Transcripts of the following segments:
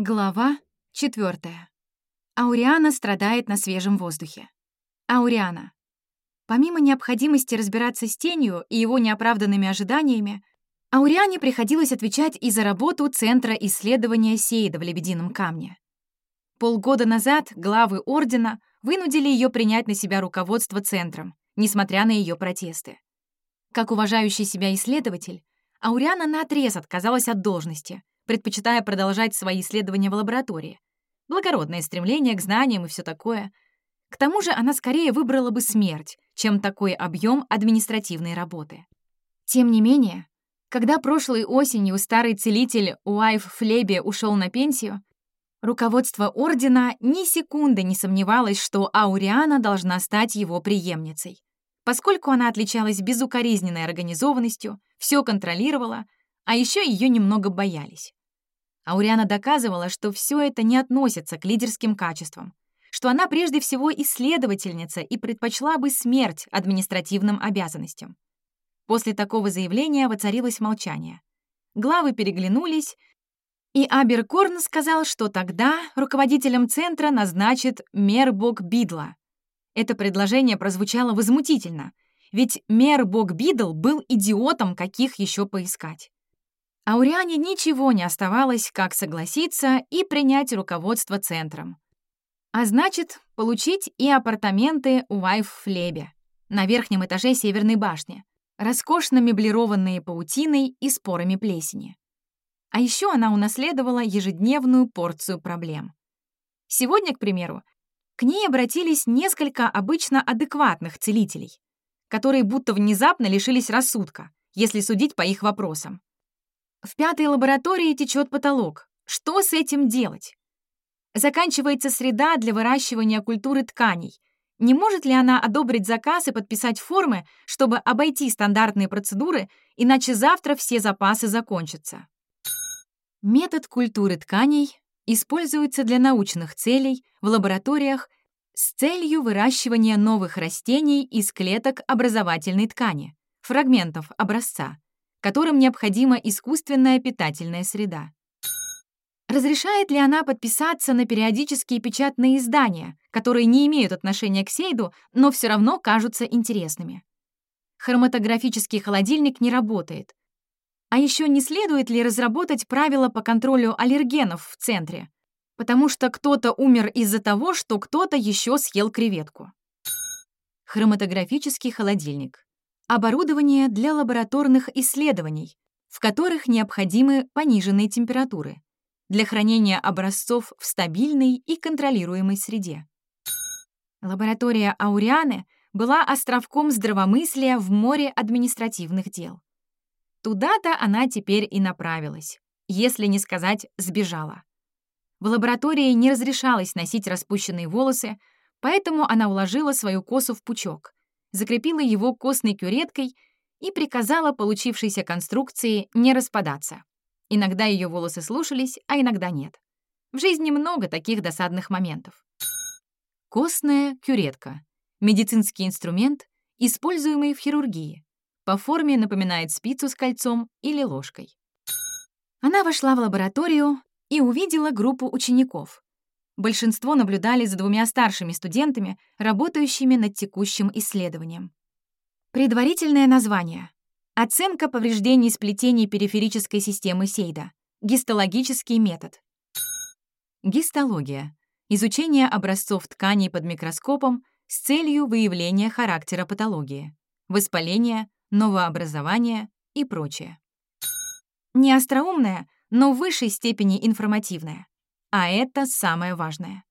Глава 4. Ауриана страдает на свежем воздухе. Ауриана. Помимо необходимости разбираться с тенью и его неоправданными ожиданиями, Ауриане приходилось отвечать и за работу Центра исследования Сейда в Лебедином камне. Полгода назад главы Ордена вынудили ее принять на себя руководство Центром, несмотря на ее протесты. Как уважающий себя исследователь, Ауриана наотрез отказалась от должности, предпочитая продолжать свои исследования в лаборатории. Благородное стремление к знаниям и все такое. К тому же она скорее выбрала бы смерть, чем такой объем административной работы. Тем не менее, когда прошлой осенью старый целитель Уайф Флеби ушел на пенсию, руководство Ордена ни секунды не сомневалось, что Ауриана должна стать его преемницей. Поскольку она отличалась безукоризненной организованностью, все контролировала, а еще ее немного боялись. Ауриана доказывала, что все это не относится к лидерским качествам, что она прежде всего исследовательница и предпочла бы смерть административным обязанностям. После такого заявления воцарилось молчание. Главы переглянулись, и Аберкорн сказал, что тогда руководителем центра назначит Мербок Бидла. Это предложение прозвучало возмутительно, ведь Мербок Бидл был идиотом, каких еще поискать. Ауриане ничего не оставалось, как согласиться и принять руководство центром. А значит, получить и апартаменты у Вайф Флебе на верхнем этаже Северной башни, роскошно меблированные паутиной и спорами плесени. А еще она унаследовала ежедневную порцию проблем. Сегодня, к примеру, к ней обратились несколько обычно адекватных целителей, которые будто внезапно лишились рассудка, если судить по их вопросам. В пятой лаборатории течет потолок. Что с этим делать? Заканчивается среда для выращивания культуры тканей. Не может ли она одобрить заказ и подписать формы, чтобы обойти стандартные процедуры, иначе завтра все запасы закончатся? Метод культуры тканей используется для научных целей в лабораториях с целью выращивания новых растений из клеток образовательной ткани, фрагментов образца, которым необходима искусственная питательная среда. Разрешает ли она подписаться на периодические печатные издания, которые не имеют отношения к Сейду, но все равно кажутся интересными? Хроматографический холодильник не работает. А еще не следует ли разработать правила по контролю аллергенов в центре? Потому что кто-то умер из-за того, что кто-то еще съел креветку. Хроматографический холодильник оборудование для лабораторных исследований, в которых необходимы пониженные температуры, для хранения образцов в стабильной и контролируемой среде. Лаборатория Аурианы была островком здравомыслия в море административных дел. Туда-то она теперь и направилась, если не сказать «сбежала». В лаборатории не разрешалось носить распущенные волосы, поэтому она уложила свою косу в пучок, закрепила его костной кюреткой и приказала получившейся конструкции не распадаться. Иногда ее волосы слушались, а иногда нет. В жизни много таких досадных моментов. Костная кюретка — медицинский инструмент, используемый в хирургии. По форме напоминает спицу с кольцом или ложкой. Она вошла в лабораторию и увидела группу учеников. Большинство наблюдали за двумя старшими студентами, работающими над текущим исследованием. Предварительное название. Оценка повреждений сплетений периферической системы Сейда. Гистологический метод. Гистология. Изучение образцов тканей под микроскопом с целью выявления характера патологии, воспаления, новообразования и прочее. Не остроумная, но в высшей степени информативная. А это самое важное.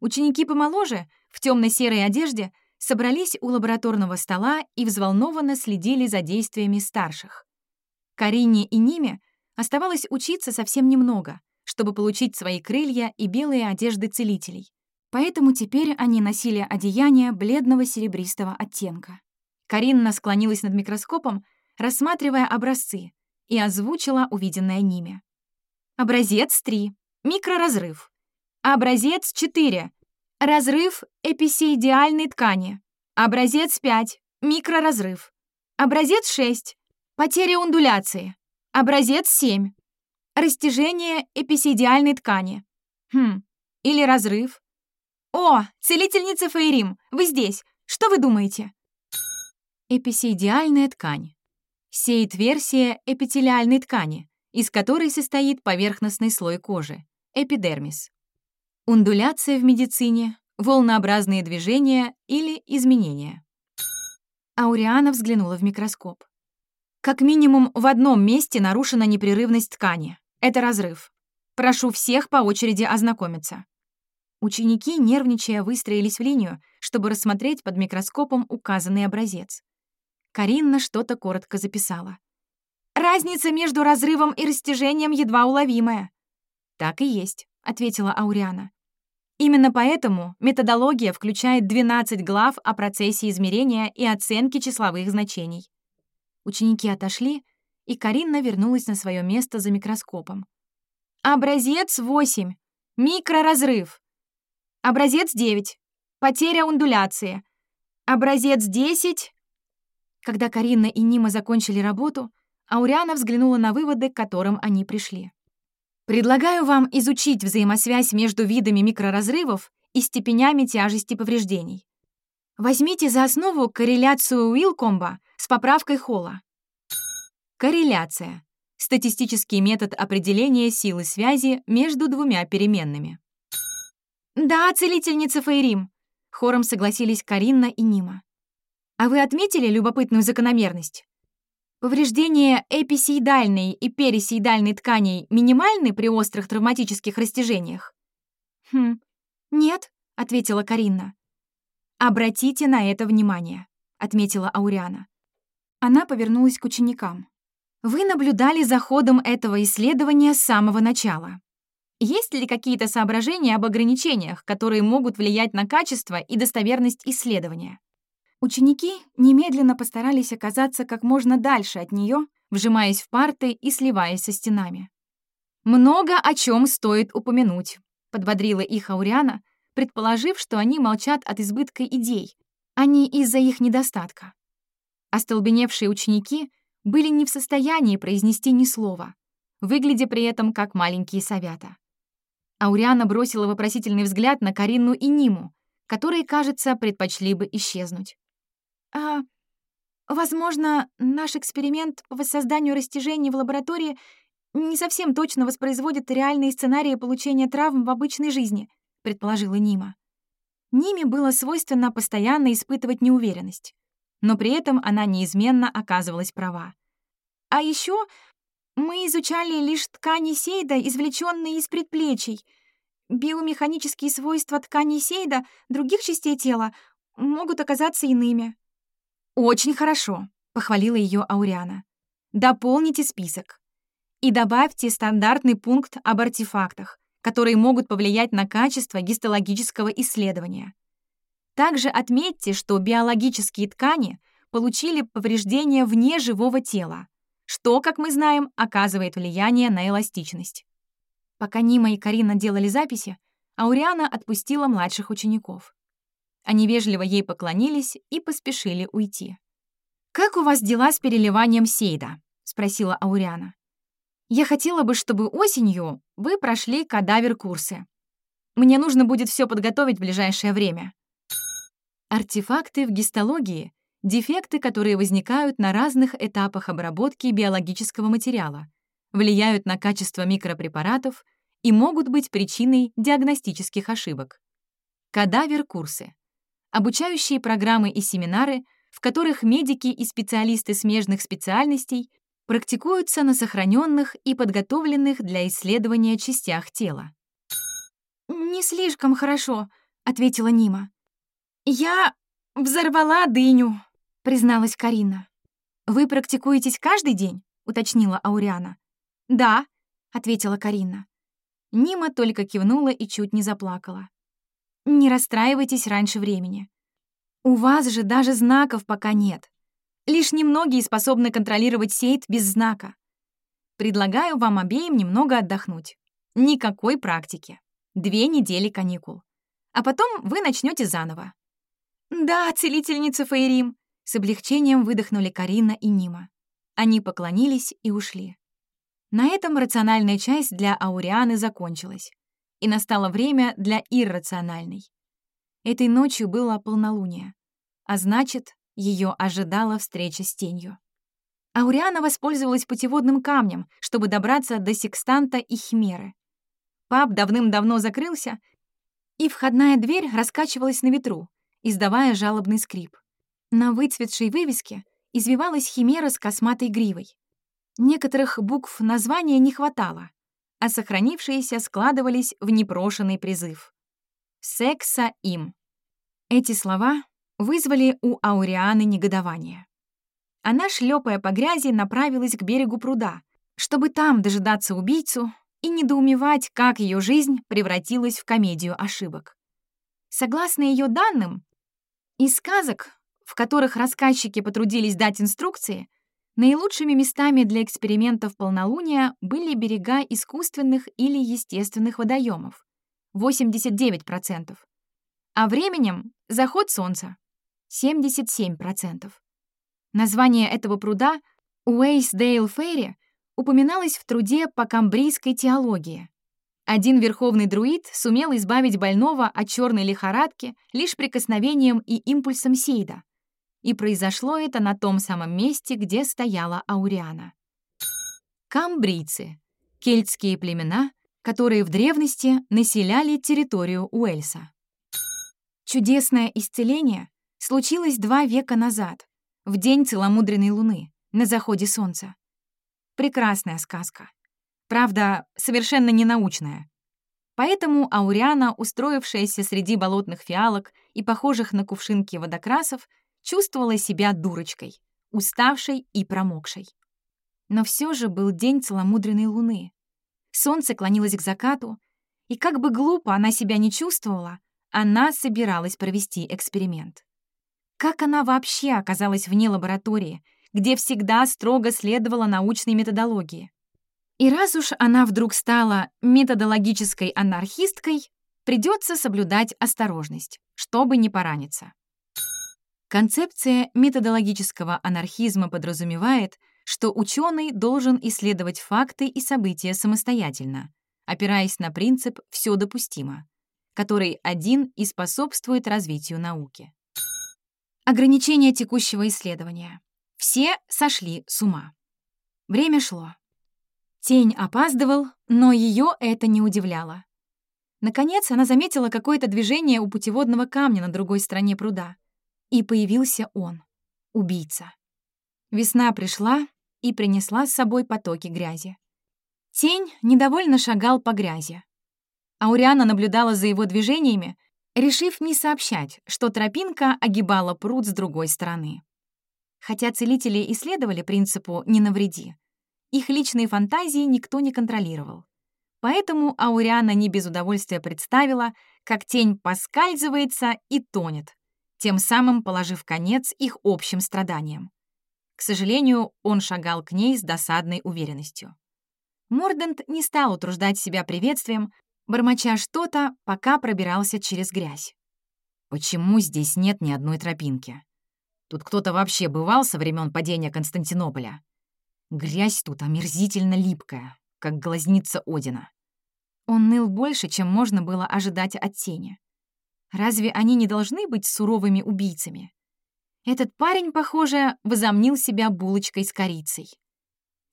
Ученики помоложе, в темно-серой одежде, собрались у лабораторного стола и взволнованно следили за действиями старших. Карине и Ниме оставалось учиться совсем немного, чтобы получить свои крылья и белые одежды целителей. Поэтому теперь они носили одеяния бледного серебристого оттенка. Каринна склонилась над микроскопом, рассматривая образцы, и озвучила увиденное Ниме. Образец 3. Микроразрыв. Образец 4. Разрыв эписеидиальной ткани. Образец 5. Микроразрыв. Образец 6. Потеря ундуляции. Образец 7. Растяжение эписидиальной ткани. Хм, или разрыв. О, целительница Фейрим, вы здесь. Что вы думаете? Эписидиальная ткань. Сейт-версия эпителиальной ткани, из которой состоит поверхностный слой кожи, эпидермис. Ундуляция в медицине, волнообразные движения или изменения. Ауриана взглянула в микроскоп. Как минимум в одном месте нарушена непрерывность ткани. Это разрыв. Прошу всех по очереди ознакомиться. Ученики, нервничая, выстроились в линию, чтобы рассмотреть под микроскопом указанный образец. Каринна что-то коротко записала. «Разница между разрывом и растяжением едва уловимая». «Так и есть», — ответила Ауриана. Именно поэтому методология включает 12 глав о процессе измерения и оценки числовых значений. Ученики отошли, и Каринна вернулась на свое место за микроскопом. Образец 8. Микроразрыв. Образец 9. Потеря ундуляции. Образец 10. Когда Каринна и Нима закончили работу, Ауриана взглянула на выводы, к которым они пришли. Предлагаю вам изучить взаимосвязь между видами микроразрывов и степенями тяжести повреждений. Возьмите за основу корреляцию Уилкомба с поправкой Холла. Корреляция — статистический метод определения силы связи между двумя переменными. «Да, целительница Фейрим», — хором согласились Каринна и Нима. «А вы отметили любопытную закономерность? Повреждения эписеидальной и перисеидальной тканей минимальны при острых травматических растяжениях? Хм, нет, ответила Каринна. Обратите на это внимание, отметила Ауриана. Она повернулась к ученикам. Вы наблюдали за ходом этого исследования с самого начала. Есть ли какие-то соображения об ограничениях, которые могут влиять на качество и достоверность исследования? Ученики немедленно постарались оказаться как можно дальше от нее, вжимаясь в парты и сливаясь со стенами. «Много о чем стоит упомянуть», — подбодрила их Ауриана, предположив, что они молчат от избытка идей, а не из-за их недостатка. Остолбеневшие ученики были не в состоянии произнести ни слова, выглядя при этом как маленькие совята. Ауриана бросила вопросительный взгляд на Карину и Ниму, которые, кажется, предпочли бы исчезнуть. А, возможно, наш эксперимент по воссозданию растяжений в лаборатории не совсем точно воспроизводит реальные сценарии получения травм в обычной жизни, предположила Нима. Ниме было свойственно постоянно испытывать неуверенность, но при этом она неизменно оказывалась права. А еще мы изучали лишь ткани Сейда, извлеченные из предплечий. Биомеханические свойства ткани Сейда других частей тела могут оказаться иными. «Очень хорошо», — похвалила ее Ауриана. «Дополните список. И добавьте стандартный пункт об артефактах, которые могут повлиять на качество гистологического исследования. Также отметьте, что биологические ткани получили повреждения вне живого тела, что, как мы знаем, оказывает влияние на эластичность. Пока Нима и Карина делали записи, Ауриана отпустила младших учеников. Они вежливо ей поклонились и поспешили уйти. «Как у вас дела с переливанием сейда?» — спросила Ауриана. «Я хотела бы, чтобы осенью вы прошли кадавер-курсы. Мне нужно будет все подготовить в ближайшее время». Артефакты в гистологии — дефекты, которые возникают на разных этапах обработки биологического материала, влияют на качество микропрепаратов и могут быть причиной диагностических ошибок. Кадавер-курсы обучающие программы и семинары, в которых медики и специалисты смежных специальностей практикуются на сохраненных и подготовленных для исследования частях тела. «Не слишком хорошо», — ответила Нима. «Я взорвала дыню», — призналась Карина. «Вы практикуетесь каждый день?» — уточнила Ауриана. «Да», — ответила Карина. Нима только кивнула и чуть не заплакала. Не расстраивайтесь раньше времени. У вас же даже знаков пока нет. Лишь немногие способны контролировать сейт без знака. Предлагаю вам обеим немного отдохнуть. Никакой практики. Две недели каникул. А потом вы начнете заново. «Да, целительница Фейрим!» С облегчением выдохнули Карина и Нима. Они поклонились и ушли. На этом рациональная часть для Аурианы закончилась, и настало время для иррациональной. Этой ночью было полнолуние, а значит, ее ожидала встреча с тенью. Ауриана воспользовалась путеводным камнем, чтобы добраться до секстанта и химеры. Паб давным-давно закрылся, и входная дверь раскачивалась на ветру, издавая жалобный скрип. На выцветшей вывеске извивалась химера с косматой гривой. Некоторых букв названия не хватало, а сохранившиеся складывались в непрошенный призыв. «Секса им». Эти слова вызвали у Аурианы негодование. Она, шлепая по грязи, направилась к берегу пруда, чтобы там дожидаться убийцу и недоумевать, как ее жизнь превратилась в комедию ошибок. Согласно ее данным, из сказок, в которых рассказчики потрудились дать инструкции, наилучшими местами для экспериментов полнолуния были берега искусственных или естественных водоемов — 89%, а временем — заход солнца — 77%. Название этого пруда Уэйсдейл Ферри упоминалось в труде по камбрийской теологии. Один верховный друид сумел избавить больного от черной лихорадки лишь прикосновением и импульсом Сейда. И произошло это на том самом месте, где стояла Ауриана. Камбрийцы — кельтские племена, которые в древности населяли территорию Уэльса. Чудесное исцеление случилось два века назад, в день целомудренной луны, на заходе солнца. Прекрасная сказка. Правда, совершенно ненаучная. Поэтому Ауриана, устроившаяся среди болотных фиалок и похожих на кувшинки водокрасов, чувствовала себя дурочкой, уставшей и промокшей. Но все же был день целомудренной луны. Солнце клонилось к закату, и как бы глупо она себя не чувствовала, она собиралась провести эксперимент. Как она вообще оказалась вне лаборатории, где всегда строго следовала научной методологии? И раз уж она вдруг стала методологической анархисткой, придется соблюдать осторожность, чтобы не пораниться. Концепция методологического анархизма подразумевает, что ученый должен исследовать факты и события самостоятельно, опираясь на принцип «все допустимо», который один и способствует развитию науки. Ограничение текущего исследования. Все сошли с ума. Время шло. Тень опаздывал, но ее это не удивляло. Наконец она заметила какое-то движение у путеводного камня на другой стороне пруда. И появился он, убийца. Весна пришла и принесла с собой потоки грязи. Тень недовольно шагал по грязи. Ауриана наблюдала за его движениями, решив не сообщать, что тропинка огибала пруд с другой стороны. Хотя целители исследовали принципу «не навреди», их личные фантазии никто не контролировал. Поэтому Ауриана не без удовольствия представила, как тень поскальзывается и тонет, тем самым положив конец их общим страданиям. К сожалению, он шагал к ней с досадной уверенностью. Мордент не стал утруждать себя приветствием, бормоча что-то, пока пробирался через грязь. «Почему здесь нет ни одной тропинки? Тут кто-то вообще бывал со времен падения Константинополя? Грязь тут омерзительно липкая, как глазница Одина». Он ныл больше, чем можно было ожидать от тени. Разве они не должны быть суровыми убийцами? Этот парень, похоже, возомнил себя булочкой с корицей.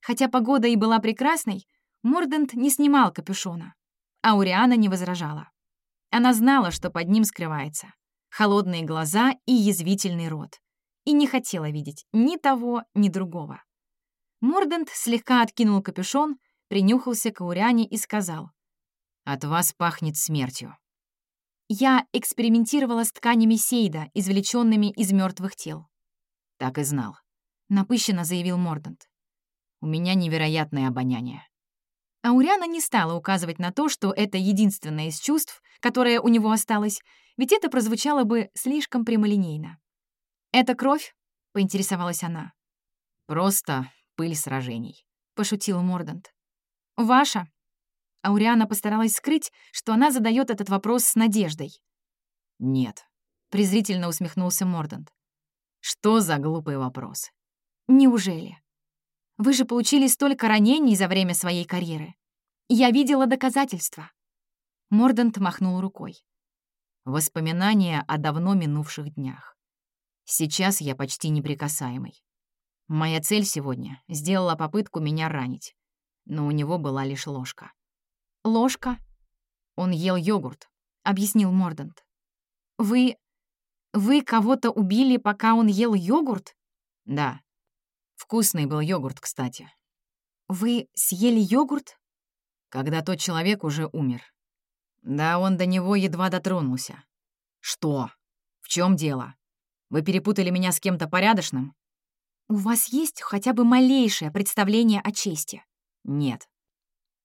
Хотя погода и была прекрасной, Мордент не снимал капюшона. Ауриана не возражала. Она знала, что под ним скрывается. Холодные глаза и язвительный рот. И не хотела видеть ни того, ни другого. Мордент слегка откинул капюшон, принюхался к Ауриане и сказал. «От вас пахнет смертью». Я экспериментировала с тканями Сейда, извлеченными из мертвых тел. «Так и знал», — напыщенно заявил Мордент. «У меня невероятное обоняние. Ауриана не стала указывать на то, что это единственное из чувств, которое у него осталось, ведь это прозвучало бы слишком прямолинейно. «Это кровь?» — поинтересовалась она. «Просто пыль сражений», — пошутил Мордант. «Ваша?» Ауриана постаралась скрыть, что она задает этот вопрос с надеждой. «Нет», — презрительно усмехнулся Мордант. «Что за глупый вопрос?» «Неужели?» Вы же получили столько ранений за время своей карьеры. Я видела доказательства». Мордант махнул рукой. Воспоминания о давно минувших днях. Сейчас я почти неприкасаемый. Моя цель сегодня — сделала попытку меня ранить, но у него была лишь ложка. «Ложка?» Он ел йогурт, — объяснил Мордант. «Вы... вы кого-то убили, пока он ел йогурт?» «Да. Вкусный был йогурт, кстати». «Вы съели йогурт?» «Когда тот человек уже умер. Да, он до него едва дотронулся». «Что? В чем дело? Вы перепутали меня с кем-то порядочным?» «У вас есть хотя бы малейшее представление о чести?» «Нет.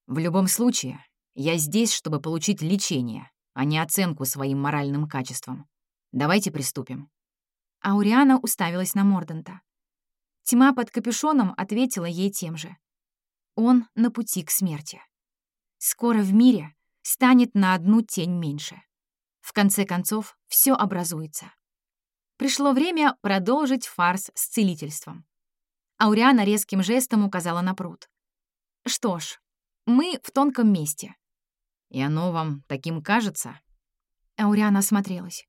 В любом случае, я здесь, чтобы получить лечение, а не оценку своим моральным качествам. Давайте приступим». Ауриана уставилась на Морданта. Тьма под капюшоном ответила ей тем же. Он на пути к смерти. Скоро в мире станет на одну тень меньше. В конце концов, все образуется. Пришло время продолжить фарс с целительством. Ауриана резким жестом указала на пруд. «Что ж, мы в тонком месте. «И оно вам таким кажется?» Ауриана осмотрелась.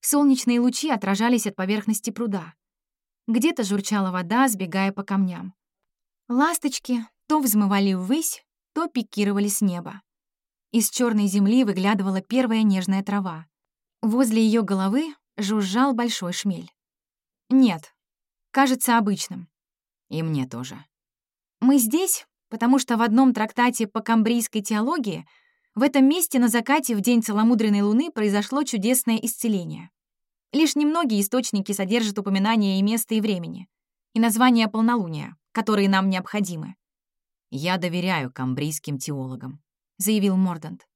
Солнечные лучи отражались от поверхности пруда. Где-то журчала вода, сбегая по камням. Ласточки то взмывали ввысь, то пикировали с неба. Из черной земли выглядывала первая нежная трава. Возле ее головы жужжал большой шмель. Нет, кажется обычным. И мне тоже. Мы здесь, потому что в одном трактате по камбрийской теологии — в этом месте на закате в день целомудренной луны произошло чудесное исцеление. Лишь немногие источники содержат упоминания и места, и времени, и названия полнолуния, которые нам необходимы. «Я доверяю камбрийским теологам», — заявил Мордант.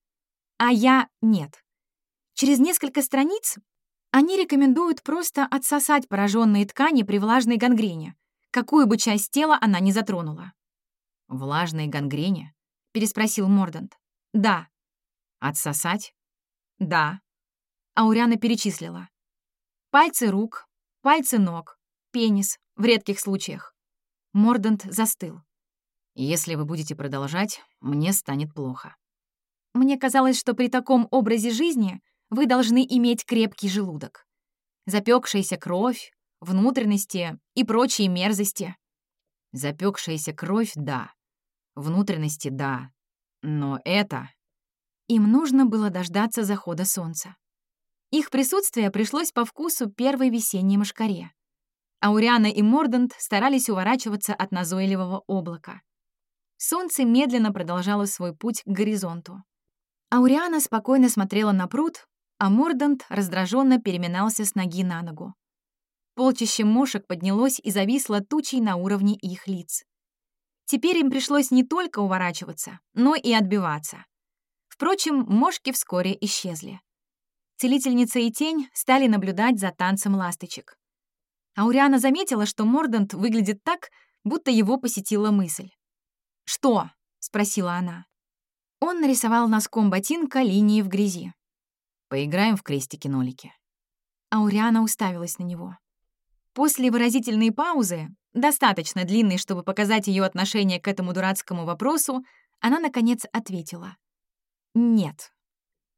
«А я — нет. Через несколько страниц они рекомендуют просто отсосать пораженные ткани при влажной гангрене, какую бы часть тела она ни затронула». «Влажной гангрене?» — переспросил Мордант. «Да». «Отсосать?» «Да». Ауряна перечислила. Пальцы рук, пальцы ног, пенис, в редких случаях. Мордант застыл. «Если вы будете продолжать, мне станет плохо». Мне казалось, что при таком образе жизни вы должны иметь крепкий желудок. Запекшаяся кровь, внутренности и прочие мерзости. Запекшаяся кровь — да. Внутренности — да. Но это... Им нужно было дождаться захода солнца. Их присутствие пришлось по вкусу первой весенней мошкаре. Ауриана и Мордант старались уворачиваться от назойливого облака. Солнце медленно продолжало свой путь к горизонту. Ауриана спокойно смотрела на пруд, а Мордант раздраженно переминался с ноги на ногу. Полчище мошек поднялось и зависло тучей на уровне их лиц. Теперь им пришлось не только уворачиваться, но и отбиваться. Впрочем, мошки вскоре исчезли. Целительница и тень стали наблюдать за танцем ласточек. Ауриана заметила, что Мордант выглядит так, будто его посетила мысль. «Что?» — спросила она. Он нарисовал носком ботинка линии в грязи. «Поиграем в крестики-нолики». Ауриана уставилась на него. После выразительной паузы достаточно длинной, чтобы показать ее отношение к этому дурацкому вопросу, она, наконец, ответила. «Нет».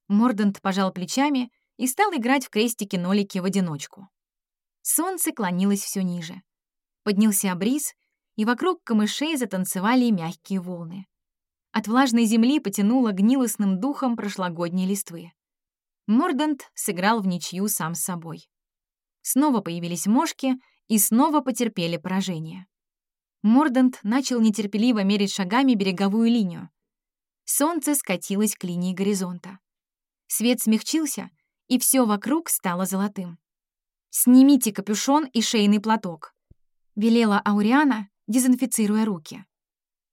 Мордант пожал плечами и стал играть в крестики-нолики в одиночку. Солнце клонилось все ниже. Поднялся бриз, и вокруг камышей затанцевали мягкие волны. От влажной земли потянуло гнилостным духом прошлогодней листвы. Мордант сыграл в ничью сам с собой. Снова появились мошки и снова потерпели поражение. Мордант начал нетерпеливо мерить шагами береговую линию. Солнце скатилось к линии горизонта. Свет смягчился, и все вокруг стало золотым. «Снимите капюшон и шейный платок», — велела Ауриана, дезинфицируя руки.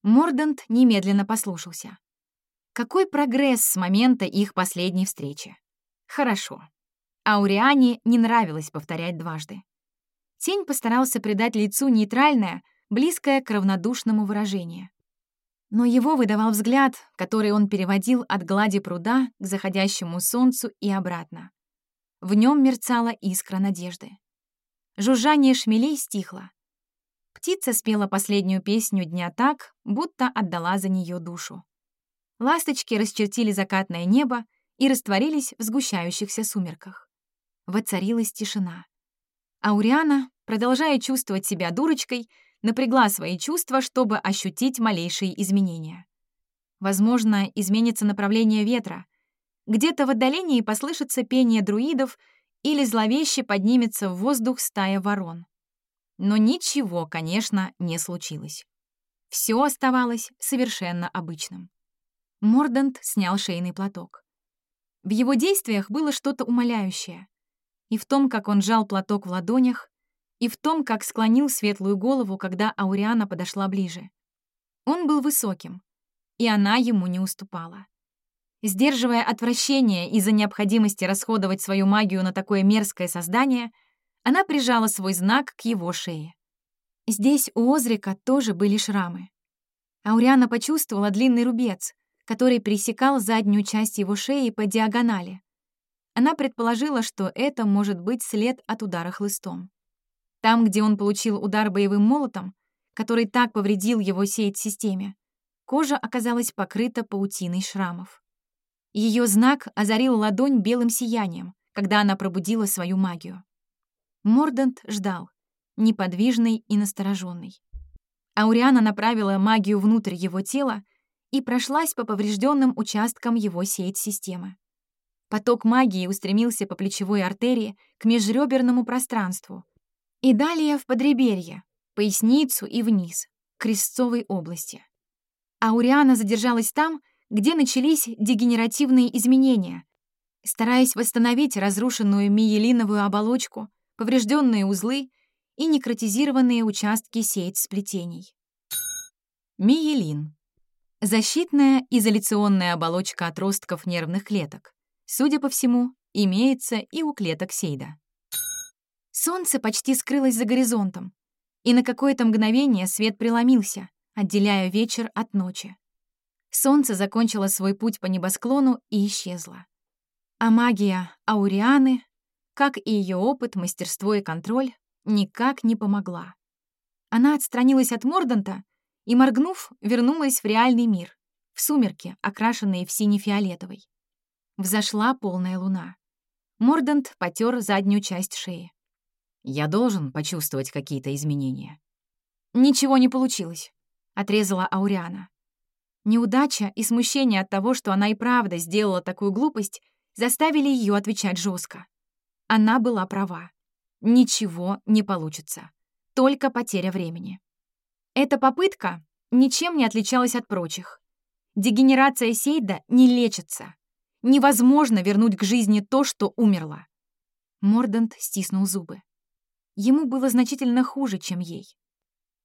Мордант немедленно послушался. Какой прогресс с момента их последней встречи? Хорошо. Ауриане не нравилось повторять дважды. Тень постарался придать лицу нейтральное, близкое к равнодушному выражение. Но его выдавал взгляд, который он переводил от глади пруда к заходящему солнцу и обратно. В нем мерцала искра надежды. Жужжание шмелей стихло. Птица спела последнюю песню дня так, будто отдала за нее душу. Ласточки расчертили закатное небо и растворились в сгущающихся сумерках. Воцарилась тишина. Ауриана, продолжая чувствовать себя дурочкой, напрягла свои чувства, чтобы ощутить малейшие изменения. Возможно, изменится направление ветра. Где-то в отдалении послышится пение друидов или зловеще поднимется в воздух стая ворон. Но ничего, конечно, не случилось. Все оставалось совершенно обычным. Мордант снял шейный платок. В его действиях было что-то умоляющее. И в том, как он жал платок в ладонях, и в том, как склонил светлую голову, когда Ауриана подошла ближе. Он был высоким, и она ему не уступала. Сдерживая отвращение из-за необходимости расходовать свою магию на такое мерзкое создание, она прижала свой знак к его шее. Здесь у Озрика тоже были шрамы. Ауриана почувствовала длинный рубец, который пересекал заднюю часть его шеи по диагонали. Она предположила, что это может быть след от удара хлыстом. Там, где он получил удар боевым молотом, который так повредил его сеть-системе, кожа оказалась покрыта паутиной шрамов. Ее знак озарил ладонь белым сиянием, когда она пробудила свою магию. Мордант ждал, неподвижный и настороженный. Ауриана направила магию внутрь его тела и прошлась по поврежденным участкам его сеть-системы. Поток магии устремился по плечевой артерии к межреберному пространству, и далее в подреберье, поясницу и вниз, к крестцовой области. Ауриана задержалась там, где начались дегенеративные изменения, стараясь восстановить разрушенную миелиновую оболочку, поврежденные узлы и некротизированные участки сеть сплетений. Миелин. Защитная изоляционная оболочка отростков нервных клеток. Судя по всему, имеется и у клеток Сейда. Солнце почти скрылось за горизонтом, и на какое-то мгновение свет преломился, отделяя вечер от ночи. Солнце закончило свой путь по небосклону и исчезло. А магия Аурианы, как и ее опыт, мастерство и контроль, никак не помогла. Она отстранилась от Морданта и, моргнув, вернулась в реальный мир, в сумерки, окрашенные в сине-фиолетовый. Взошла полная луна. Мордант потер заднюю часть шеи. Я должен почувствовать какие-то изменения. Ничего не получилось, отрезала Ауриана. Неудача и смущение от того, что она и правда сделала такую глупость, заставили ее отвечать жестко. Она была права. Ничего не получится. Только потеря времени. Эта попытка ничем не отличалась от прочих. Дегенерация Сейда не лечится. Невозможно вернуть к жизни то, что умерло. Мордант стиснул зубы. Ему было значительно хуже, чем ей.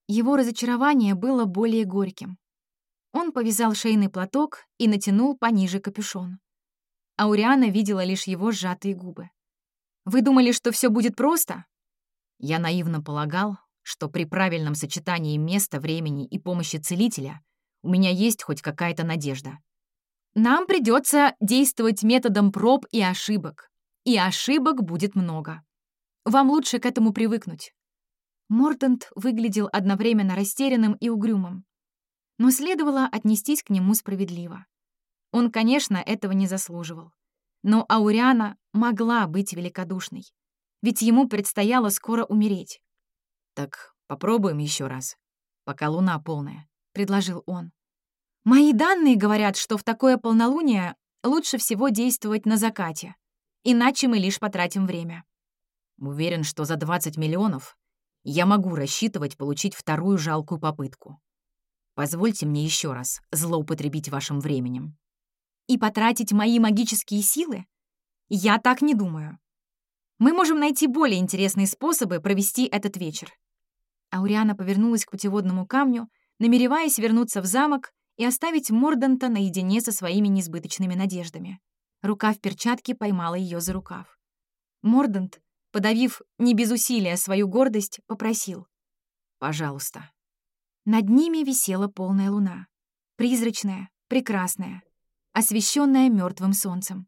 Его разочарование было более горьким. Он повязал шейный платок и натянул пониже капюшон. Ауриана видела лишь его сжатые губы. «Вы думали, что все будет просто?» Я наивно полагал, что при правильном сочетании места, времени и помощи целителя у меня есть хоть какая-то надежда. Нам придется действовать методом проб и ошибок. И ошибок будет много. Вам лучше к этому привыкнуть». Мордант выглядел одновременно растерянным и угрюмым. Но следовало отнестись к нему справедливо. Он, конечно, этого не заслуживал. Но Ауриана могла быть великодушной. Ведь ему предстояло скоро умереть. «Так попробуем еще раз, пока луна полная», — предложил он. «Мои данные говорят, что в такое полнолуние лучше всего действовать на закате, иначе мы лишь потратим время». Уверен, что за 20 миллионов я могу рассчитывать получить вторую жалкую попытку. Позвольте мне еще раз злоупотребить вашим временем. И потратить мои магические силы? Я так не думаю. Мы можем найти более интересные способы провести этот вечер. Ауриана повернулась к путеводному камню, намереваясь вернуться в замок и оставить Морданта наедине со своими несбыточными надеждами. Рука в перчатке поймала ее за рукав. Мордант подавив не без усилия свою гордость, попросил. «Пожалуйста». Над ними висела полная луна. Призрачная, прекрасная, освещенная мертвым солнцем.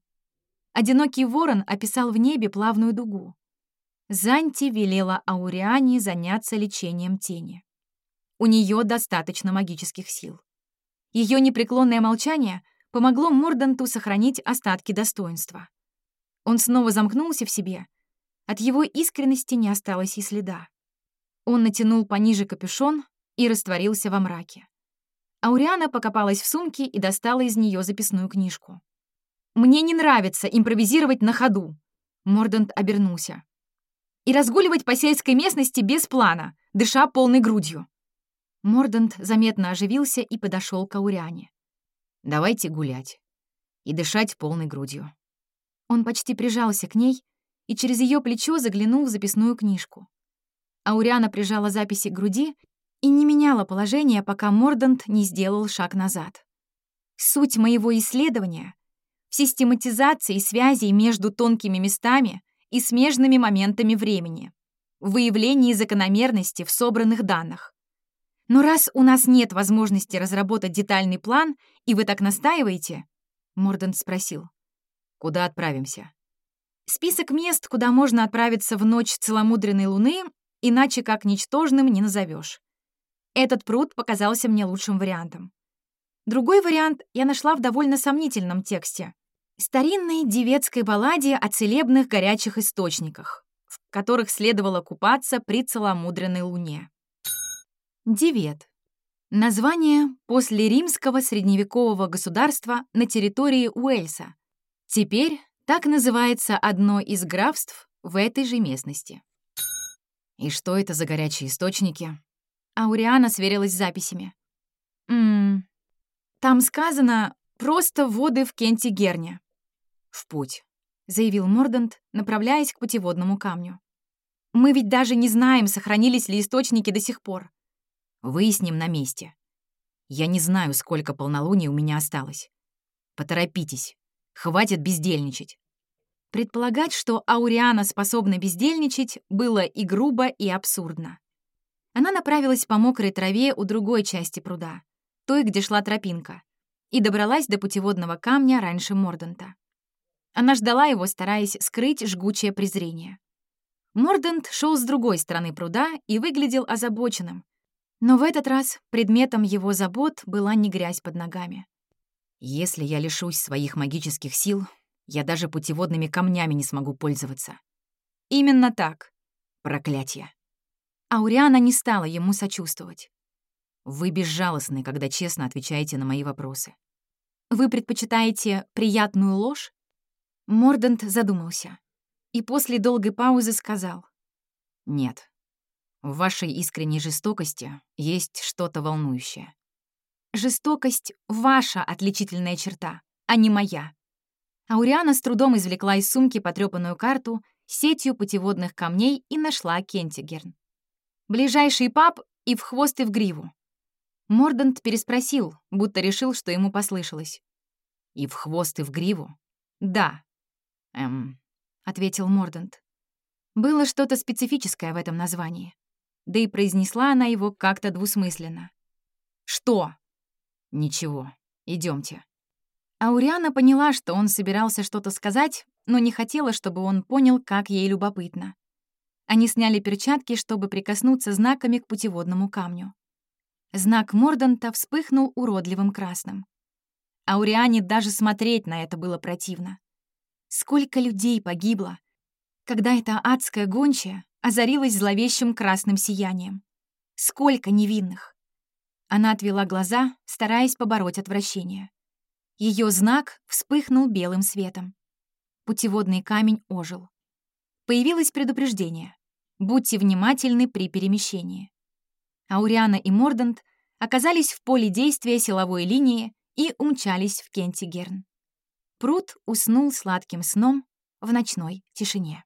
Одинокий ворон описал в небе плавную дугу. Занти велела Ауриане заняться лечением тени. у нее достаточно магических сил. Ее непреклонное молчание помогло Морданту сохранить остатки достоинства. Он снова замкнулся в себе. От его искренности не осталось и следа. Он натянул пониже капюшон и растворился во мраке. Ауриана покопалась в сумке и достала из нее записную книжку. «Мне не нравится импровизировать на ходу», — Мордант обернулся. «И разгуливать по сельской местности без плана, дыша полной грудью». Мордант заметно оживился и подошел к Ауриане. «Давайте гулять. И дышать полной грудью». Он почти прижался к ней и через ее плечо заглянул в записную книжку. Ауриана прижала записи к груди и не меняла положение, пока Мордант не сделал шаг назад. Суть моего исследования в систематизации связей между тонкими местами и смежными моментами времени, в выявлении закономерности в собранных данных. Но раз у нас нет возможности разработать детальный план, и вы так настаиваете, Мордант спросил. Куда отправимся? Список мест, куда можно отправиться в ночь целомудренной луны, иначе как ничтожным не назовешь. Этот пруд показался мне лучшим вариантом. Другой вариант я нашла в довольно сомнительном тексте. Старинной девецкой балладе о целебных горячих источниках, в которых следовало купаться при целомудренной луне. Девет. Название после римского средневекового государства на территории Уэльса, Теперь так называется одно из графств в этой же местности. И что это за горячие источники? Ауриана сверилась с записями. «Ммм... Там сказано «просто воды в Кенте-Герне». «В путь», — заявил Мордант, направляясь к путеводному камню. «Мы ведь даже не знаем, сохранились ли источники до сих пор». «Выясним на месте. Я не знаю, сколько полнолуний у меня осталось. Поторопитесь». Хватит бездельничать. Предполагать, что Ауриана способна бездельничать, было и грубо, и абсурдно. Она направилась по мокрой траве у другой части пруда, той, где шла тропинка, и добралась до путеводного камня раньше Морданта. Она ждала его, стараясь скрыть жгучее презрение. Мордант шел с другой стороны пруда и выглядел озабоченным, но в этот раз предметом его забот была не грязь под ногами. Если я лишусь своих магических сил, я даже путеводными камнями не смогу пользоваться. Именно так. Проклятье. Ауриана не стала ему сочувствовать. Вы безжалостны, когда честно отвечаете на мои вопросы. Вы предпочитаете приятную ложь? Мордант задумался и после долгой паузы сказал. Нет. В вашей искренней жестокости есть что-то волнующее. Жестокость — ваша отличительная черта, а не моя. Ауриана с трудом извлекла из сумки потрёпанную карту сетью путеводных камней и нашла Кентигерн. Ближайший паб и в хвост и в гриву. Мордант переспросил, будто решил, что ему послышалось. «И в хвост и в гриву?» «Да». «Эм...» — ответил Мордант. Было что-то специфическое в этом названии. Да и произнесла она его как-то двусмысленно. «Что?» «Ничего, идемте. Ауриана поняла, что он собирался что-то сказать, но не хотела, чтобы он понял, как ей любопытно. Они сняли перчатки, чтобы прикоснуться знаками к путеводному камню. Знак Морданта вспыхнул уродливым красным. Ауриане даже смотреть на это было противно. Сколько людей погибло, когда эта адская гончая озарилась зловещим красным сиянием. Сколько невинных. Она отвела глаза, стараясь побороть отвращение. Ее знак вспыхнул белым светом. Путеводный камень ожил. Появилось предупреждение. Будьте внимательны при перемещении. Ауриана и Мордант оказались в поле действия силовой линии и умчались в Кентигерн. Пруд уснул сладким сном в ночной тишине.